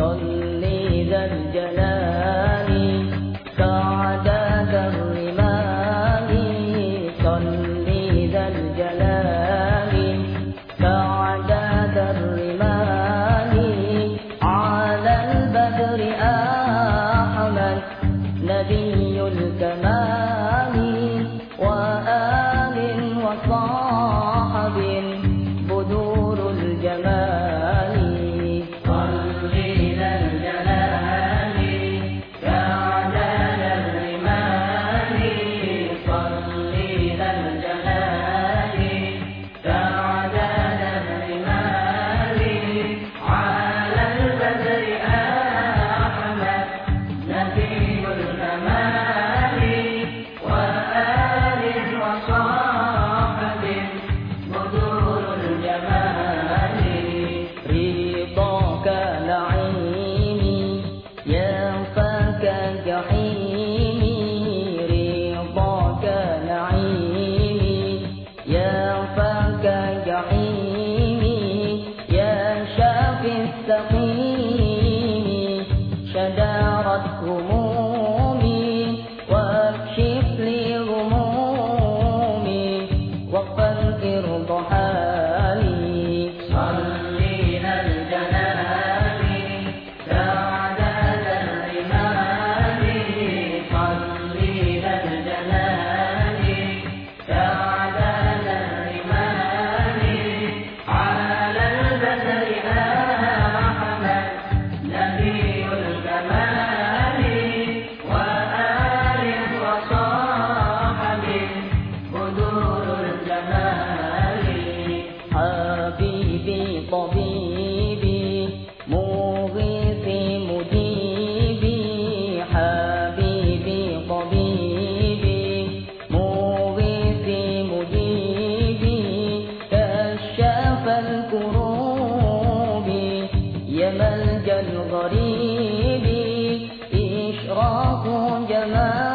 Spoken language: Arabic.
صل ذا الجلال صل ذا الجلال على البدر أحمد نبي الكمال. حبيبي طبيبي مغيثي مجيبي حبيبي طبيبي مغيثي مجيبي كشاف الكروب يا ملجأ الغريب إشراق جمال.